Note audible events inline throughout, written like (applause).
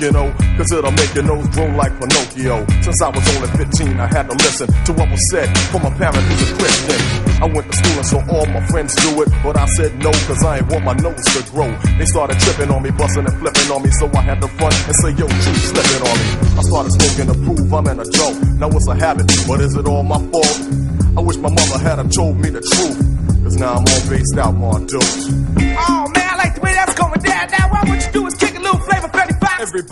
you know, cause it'll make your nose grow like Pinocchio. Since I was only 15, I had to listen to what was said from a parent who's a Christian. I went to school and saw all my friends do it, but I said no, cause I ain't want my nose to grow. They started tripping on me, busting and flipping on me, so I had to front and say, yo, you slipping on me. I started smoking to prove I'm an adult. Now it's a habit, but is it all my fault? I wish my mother had have told me the truth, cause now I'm all based out on dopes. Oh man, I like the way that's going down. Now what would you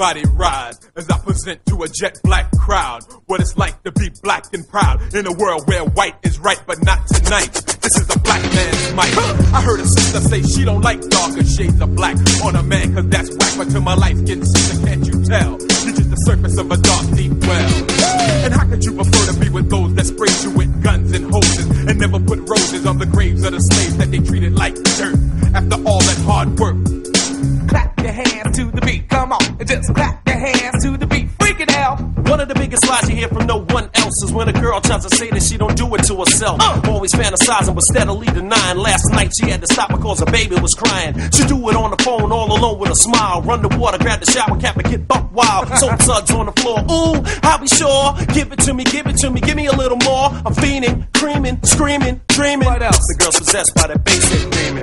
Everybody as I present to a jet black crowd what it's like to be black and proud in a world where white is right, but not tonight. This is a black man's mic. I heard a sister say she don't like darker shades of black on a man, cause that's whack, but to my life skin sister, can't you tell? You're just the surface of a dark, deep well. And how could you prefer to be with those that sprayed you with guns and hoses and never put roses on the graves of the slaves that they treated like dirt after all that hard work? Biggest you hear from no one else is when a girl tries to say that she don't do it to herself. Uh. Always fantasizing but steadily denying. Last night she had to stop because her baby was crying. She do it on the phone all alone with a smile. Run the water, grab the shower cap and get buck wild. (laughs) Soap suds on the floor. Ooh, I'll be sure. Give it to me, give it to me, give me a little more. I'm fiending, creaming, screaming, dreaming. What else? The girl's possessed by that basic dreaming.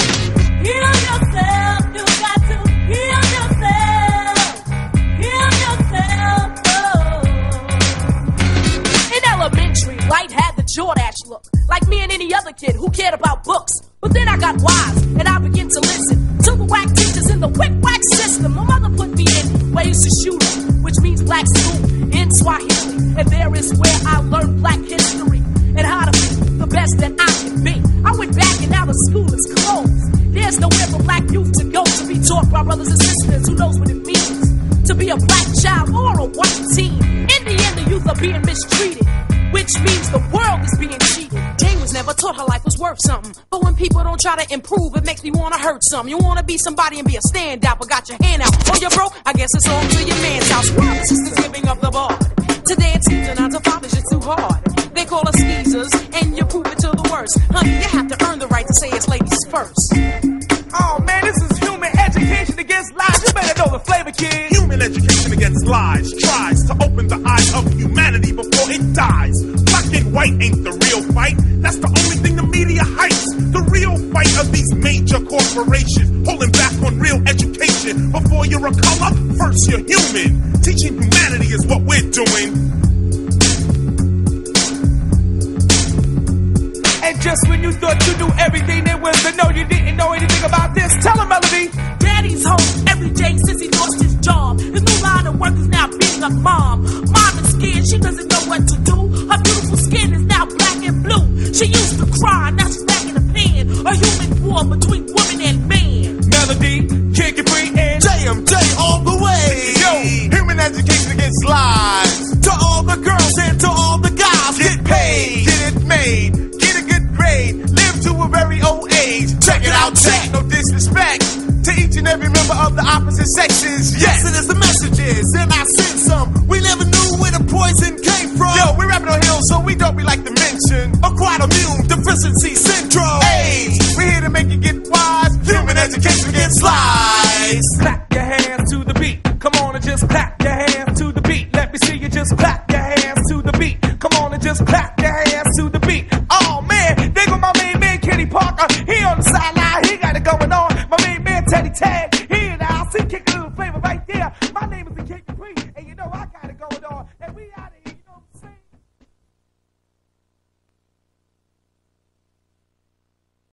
Me and any other kid who cared about books. But then I got wise, and I began to listen to the whack teachers in the quick whack system. My mother put me in ways to shoot which means black school in Swahili. And there is where I learned black history and how to be the best that I can be. I went back and now the school is closed. There's nowhere for black youth to go to be taught by brothers and sisters who knows what it means to be a black child or a white teen. In the end, the youth are being mistreated, which means the world is being taught her life was worth something. But when people don't try to improve, it makes me wanna hurt something. You wanna be somebody and be a standout, but got your hand out. Oh, you're broke? I guess it's on to your man's house. Why sisters giving up the bar? Today it seems nine to five is just too hard. They call us skeezers, and you prove it to the worst. Honey, you have to earn the right to say it's ladies first. Oh man, this is human education against lies. You better know the flavor, kid. Human education against lies tries to open the eyes of humanity before it dies. Black and white ain't fight. That's the only thing the media hypes. The real fight of these major corporations holding back on real education. Before you're a color, first you're human. Teaching humanity is what we're doing. And just when you thought you knew everything there was to know, you didn't know anything about this. Tell him, Melody. Daddy's home every day since he lost his job. His new line of work is now being a mom. Mom is scared, she doesn't know what to do. Her beautiful skin is now black and blue. She used to cry, now she's back in the pan. A human war between woman and man. Melody, kick it free and JMJ all the way. Yo, human education against lies. To all the girls and to all the guys, get paid, get it made, get a good grade, live to a very old age. Check it out, check. No disrespect to each and every member of the opposite sexes. Yes, it is the messages, and I sent some. We never knew where the poison came from. Yo, we're rapping on hills, so we don't be like to teddy tag.